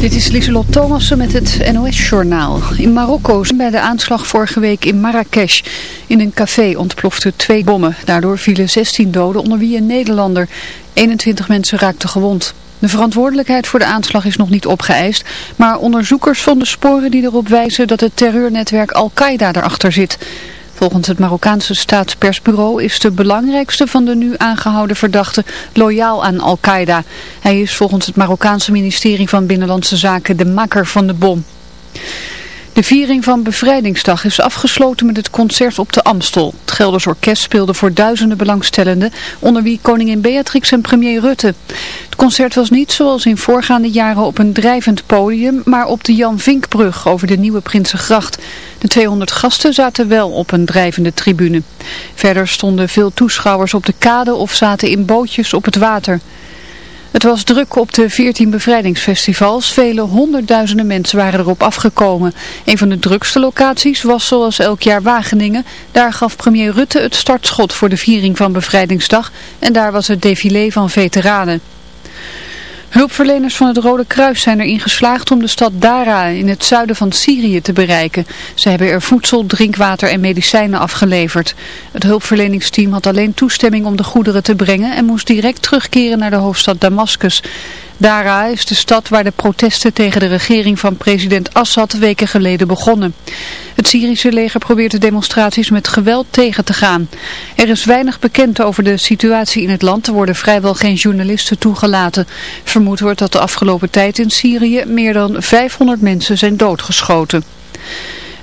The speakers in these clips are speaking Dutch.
Dit is Lieselot Thomassen met het NOS-journaal. In Marokko zijn bij de aanslag vorige week in Marrakesh. In een café ontploften twee bommen. Daardoor vielen 16 doden, onder wie een Nederlander. 21 mensen raakten gewond. De verantwoordelijkheid voor de aanslag is nog niet opgeëist. Maar onderzoekers vonden sporen die erop wijzen dat het terreurnetwerk Al-Qaeda erachter zit. Volgens het Marokkaanse staatspersbureau is de belangrijkste van de nu aangehouden verdachten loyaal aan Al-Qaeda. Hij is volgens het Marokkaanse ministerie van Binnenlandse Zaken de makker van de bom. De viering van Bevrijdingsdag is afgesloten met het concert op de Amstel. Het Gelders Orkest speelde voor duizenden belangstellenden, onder wie koningin Beatrix en premier Rutte. Het concert was niet zoals in voorgaande jaren op een drijvend podium, maar op de Jan Vinkbrug over de Nieuwe Prinsengracht. De 200 gasten zaten wel op een drijvende tribune. Verder stonden veel toeschouwers op de kade of zaten in bootjes op het water. Het was druk op de 14 bevrijdingsfestivals. Vele honderdduizenden mensen waren erop afgekomen. Een van de drukste locaties was zoals elk jaar Wageningen. Daar gaf premier Rutte het startschot voor de viering van bevrijdingsdag. En daar was het défilé van veteranen. Hulpverleners van het Rode Kruis zijn erin geslaagd om de stad Dara in het zuiden van Syrië te bereiken. Ze hebben er voedsel, drinkwater en medicijnen afgeleverd. Het hulpverleningsteam had alleen toestemming om de goederen te brengen en moest direct terugkeren naar de hoofdstad Damascus. Dara is de stad waar de protesten tegen de regering van president Assad weken geleden begonnen. Het Syrische leger probeert de demonstraties met geweld tegen te gaan. Er is weinig bekend over de situatie in het land. Er worden vrijwel geen journalisten toegelaten. Vermoed wordt dat de afgelopen tijd in Syrië meer dan 500 mensen zijn doodgeschoten.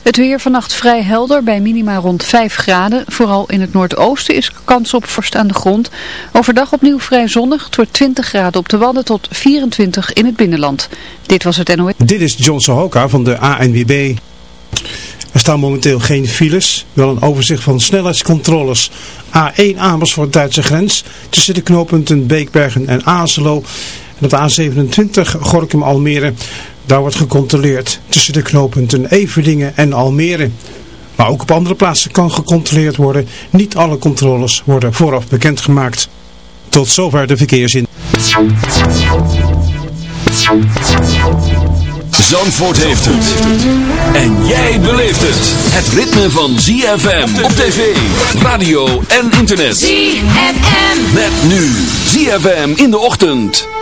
Het weer vannacht vrij helder bij minima rond 5 graden. Vooral in het noordoosten is kans op vorst aan de grond. Overdag opnieuw vrij zonnig. Het wordt 20 graden op de Wadden tot 24 in het binnenland. Dit was het NOS. Dit is John Sohoka van de ANWB. Er staan momenteel geen files, wel een overzicht van snelheidscontroles. A1 Amersfoort Duitse grens tussen de knooppunten Beekbergen en Azelo. En de A27 Gorkum Almere. Daar wordt gecontroleerd tussen de knooppunten Everdingen en Almere. Maar ook op andere plaatsen kan gecontroleerd worden. Niet alle controles worden vooraf bekendgemaakt. Tot zover de verkeersin. Zandvoort heeft het. En jij beleeft het. Het ritme van ZFM op tv, radio en internet. ZFM. Met nu ZFM in de ochtend.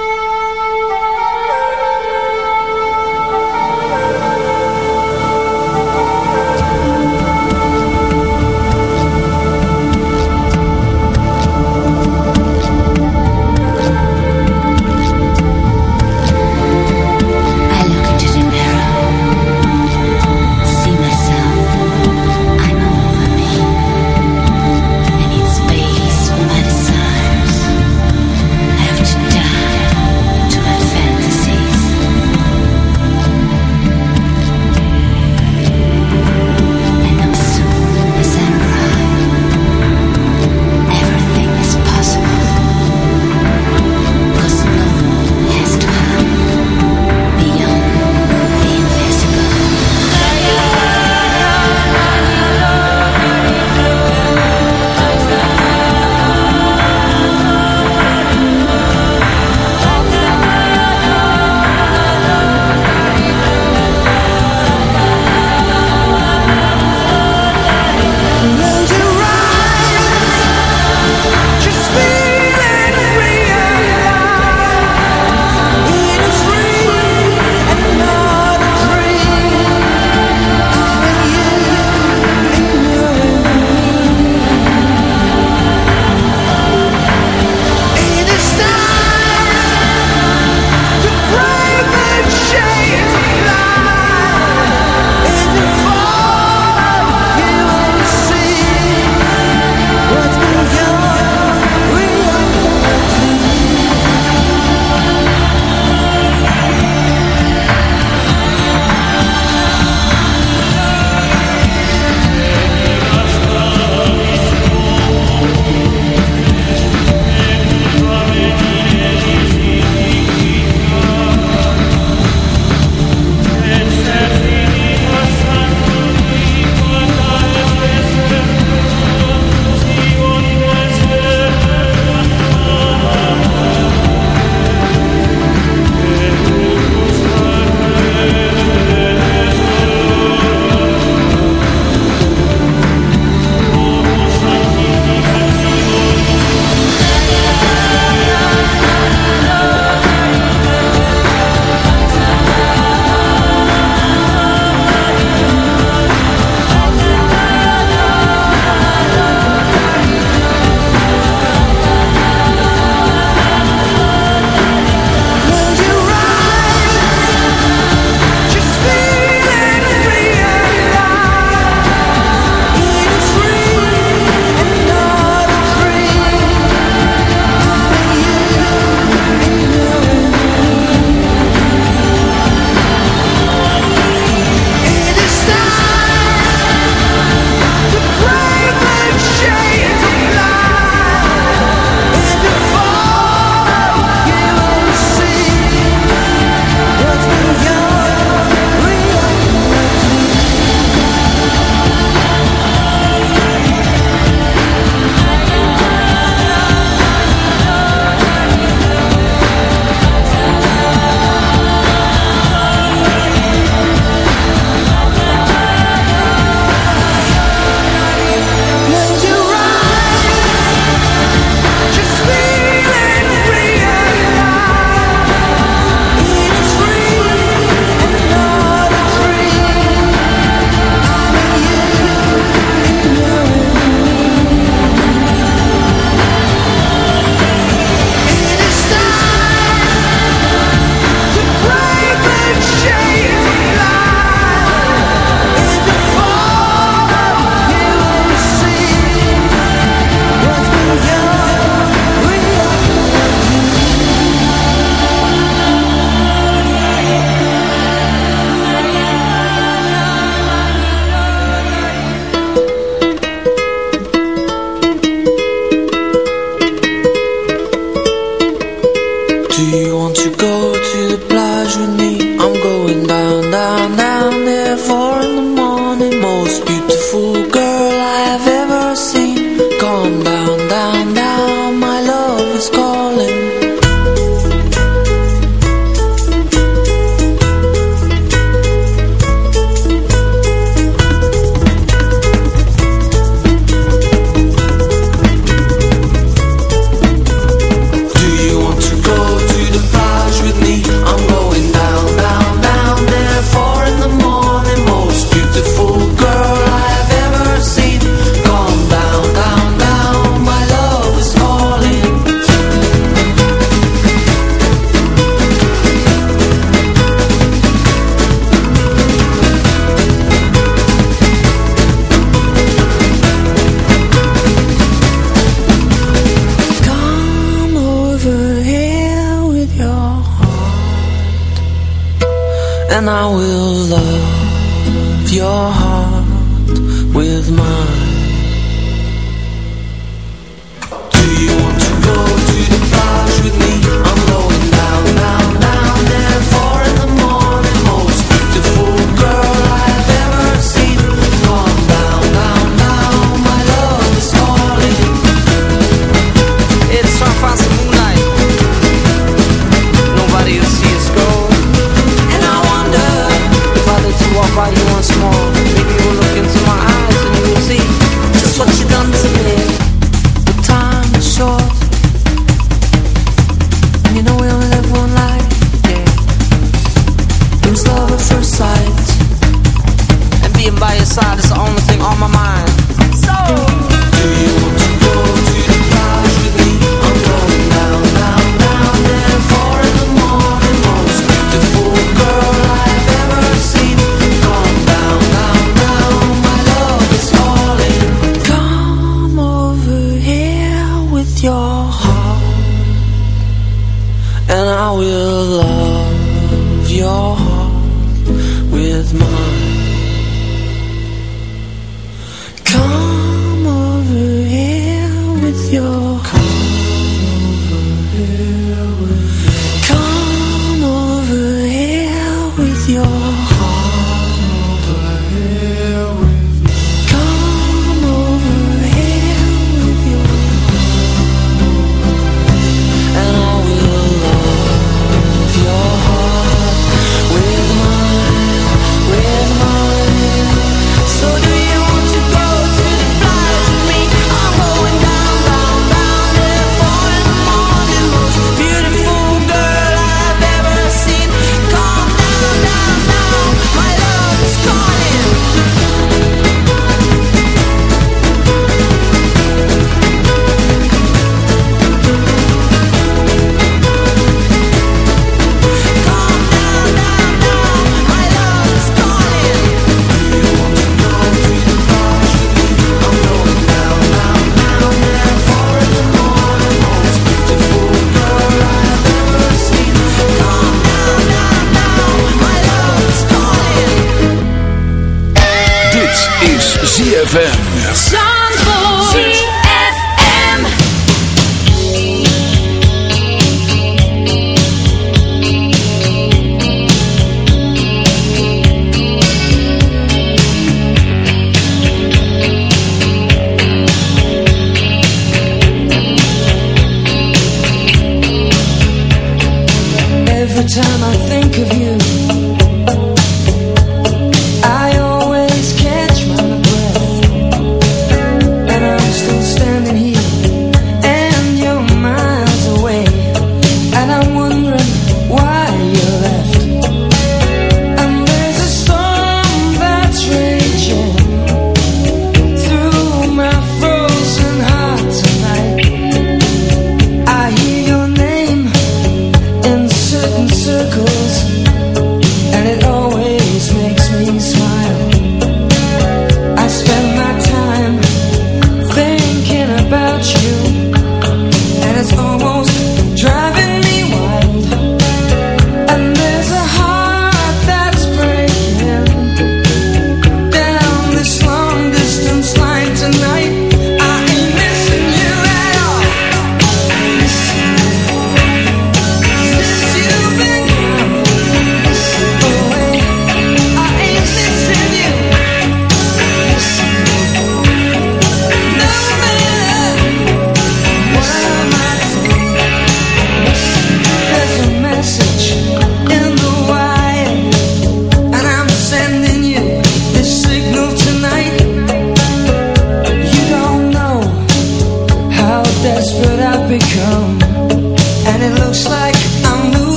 think of you.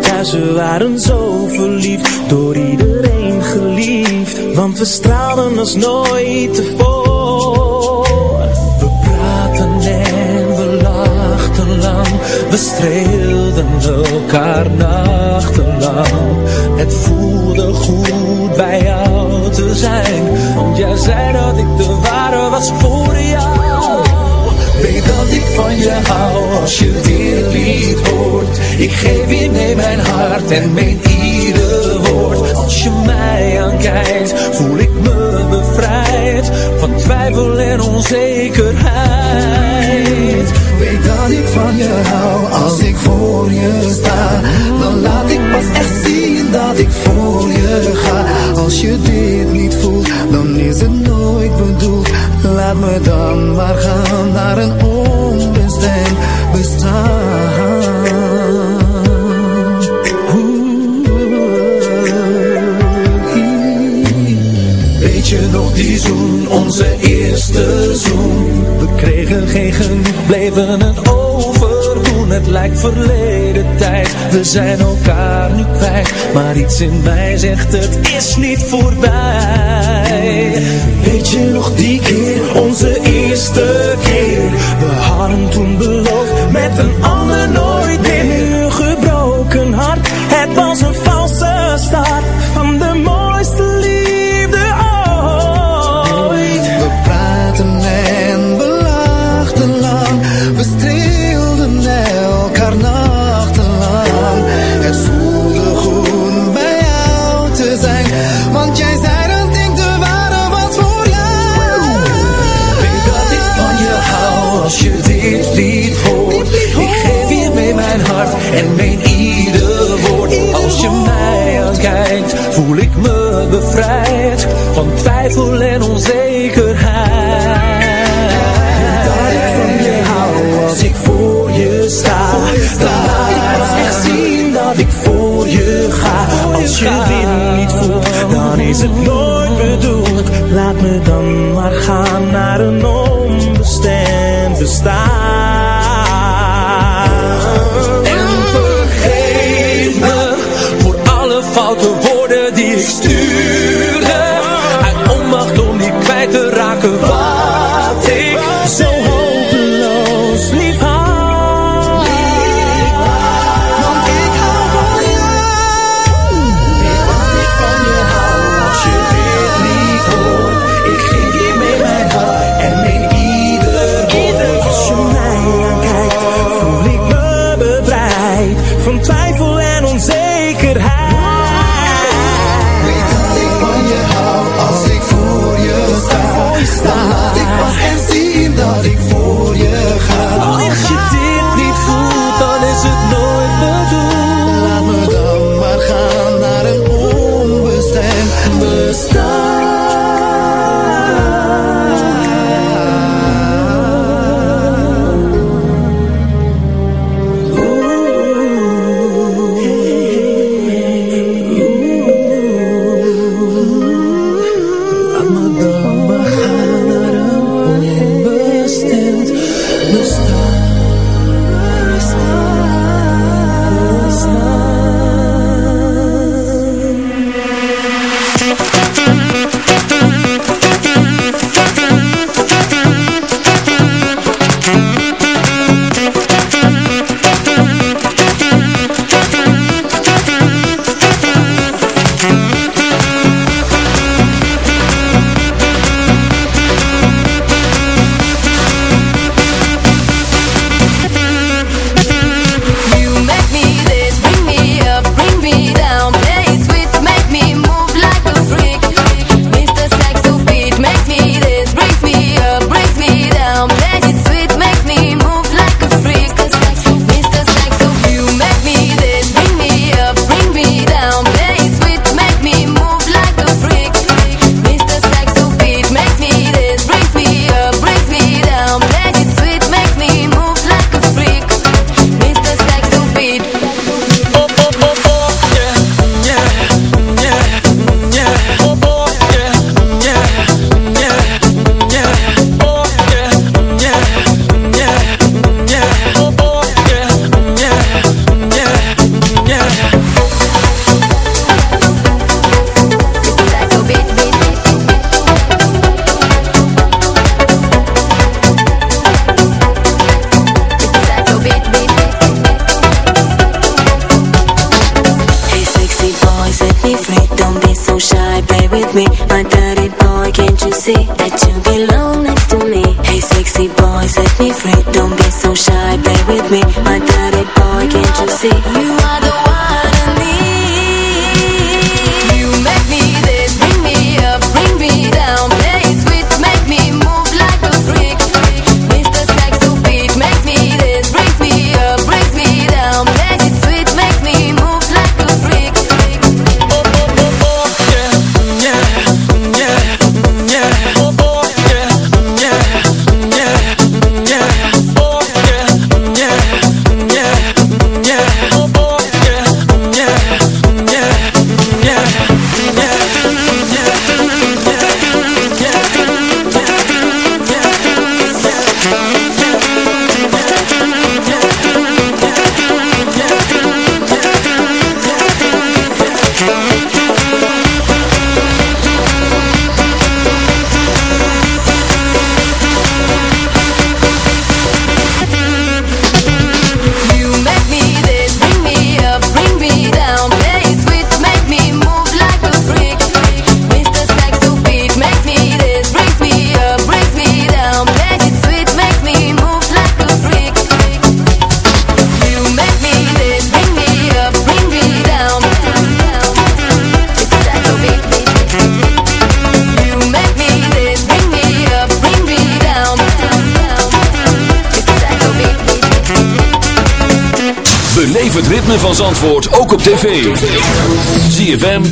Thuis We waren zo verliefd, door iedereen geliefd. Want we straalden als nooit tevoren. We praten en we lachten lang. We streelden elkaar nachtenlang. Het voelde goed bij jou te zijn. Want jij zei dat ik de ware was voor jou Weet dat ik van je hou als je dit lied hoort. Ik geef je mee mijn hart en meen ieder woord. Als je mij aankijkt voel ik me bevrijd Van twijfel en onzekerheid. Weet dat ik van je hou als ik voor je sta. Dan laat ik pas echt zien dat ik voor je ga. Als je dit niet voelt, dan is het nooit bedoeld. Laat me dan maar gaan naar een onbestemd bestaan. Weet je nog die zoen, onze eerste zoen? We kregen geen genoeg, bleven het overdoen. Het lijkt verleden tijd, we zijn elkaar nu kwijt. Maar iets in mij zegt het is niet voorbij Weet je nog die keer, onze eerste twijfel en onzekerheid. Dat ik van je hou als ik voor je sta. Dan laat ik pas echt zien dat ik voor je ga. Als je dit niet voelt dan is het nooit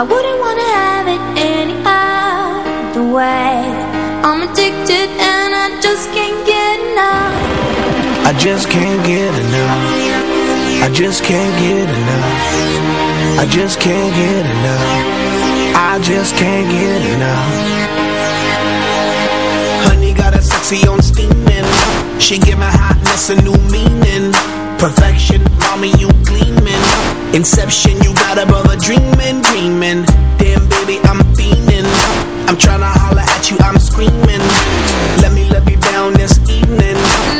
I wouldn't wanna have it any other way. I'm addicted and I just can't get enough. I just can't get enough. I just can't get enough. I just can't get enough. I just can't get enough. Honey got a sexy on steaming. She give my hotness a new meaning. Perfection, mommy, you gleaming. Inception, you got a brother dreaming, dreaming. Damn, baby, I'm fiending. I'm tryna holler at you, I'm screaming. Let me love you down this evening.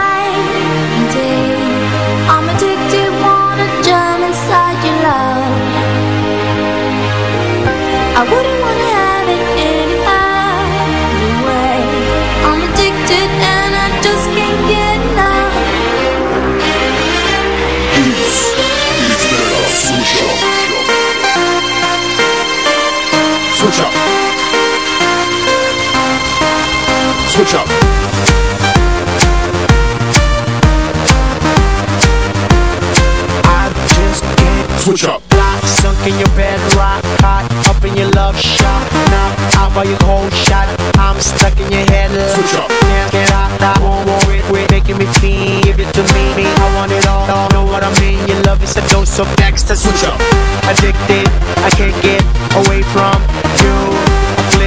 up. I just can't Switch up. Lock, sunk in your bed, rock hot, up in your love shot. Now out by your cold shot, I'm stuck in your head. Switch up. Can't get out, I won't worry, quit making me feel. Give it to me, me, I want it all. all know what I mean? Your love is a dose of ecstasy. Switch up. Addicted, I can't get away from you.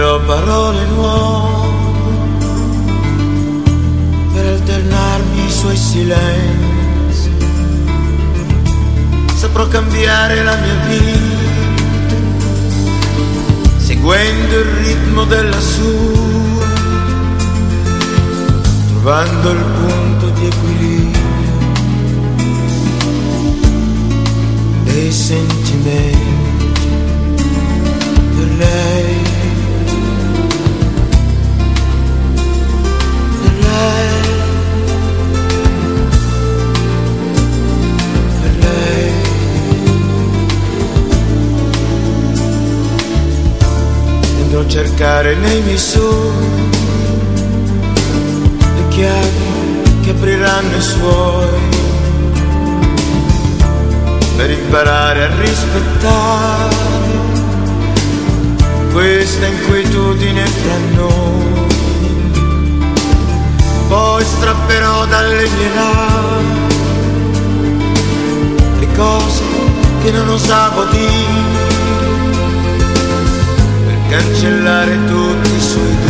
Inventerò parole nuove per alternarmi ai suoi silenzi. Saprò cambiare la mia vita, seguendo il ritmo della sua trovando il punto di equilibrio dei sentimenti per lei, cercare nei miei le chiavi che apriranno i suoi per imparare a rispettare questa inquietudine fra noi. Poi strapperò dalle mie labbra le cose che non osavo dire cancellare tutti i suoi dubbi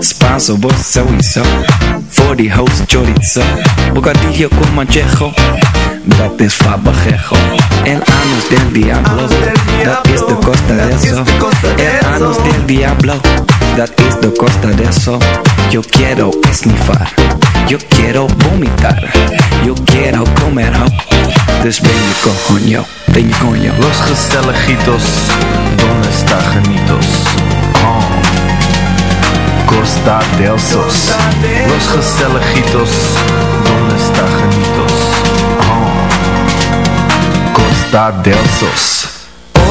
Spanso, vos sowieso. Voor die host chorizo. Bocadillo con manchejo. Dat is fabajejo. El anus del diablo. Dat is de costa de eso. El anus del diablo. Dat is de costa de eso. Yo quiero esnifar. Yo quiero vomitar. Yo quiero comer ho. Dus ben je coño. Ben je coño. Los gezelligitos, donde está genitos? Costa del Sos. Los gezelligitos, donde está genitos? Oh. Costa del Sos.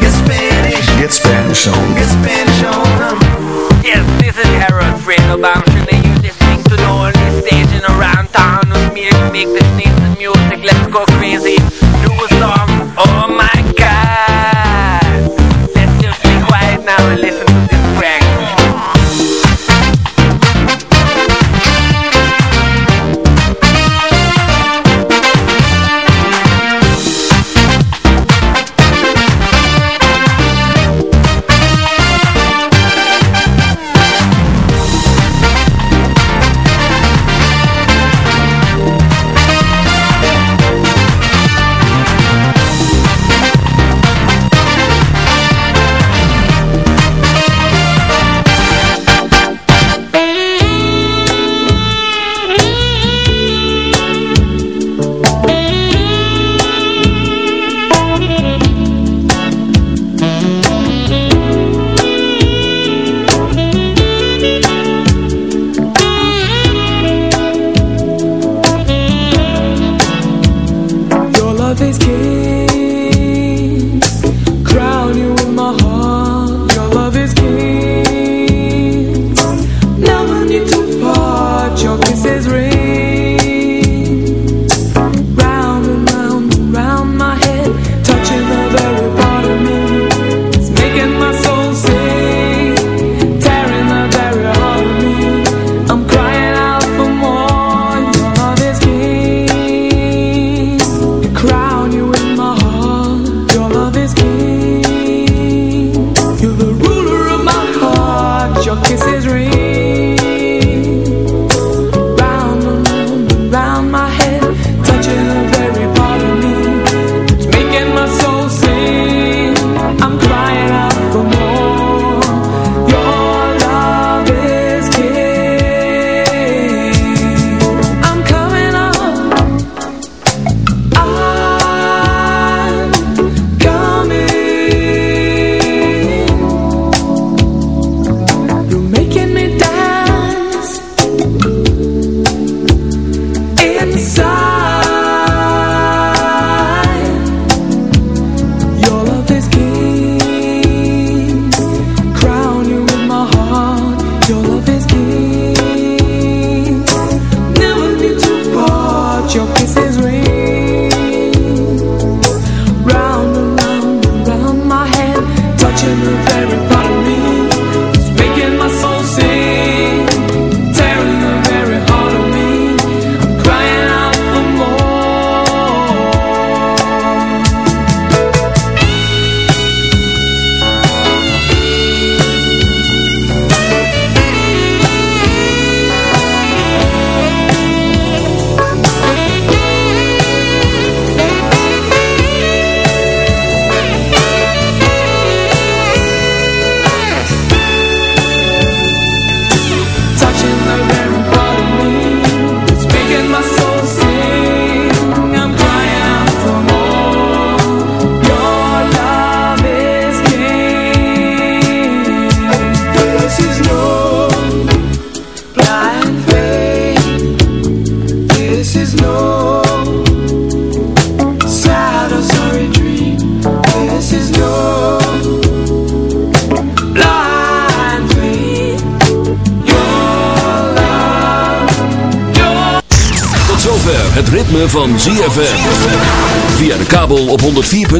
Get Spanish. Get Spanish on. Get Spanish on. Yes, this is Harold Fredo Bamshin and you listening to the only station around town with me make this nice music. Let's go crazy. Do a song. Oh my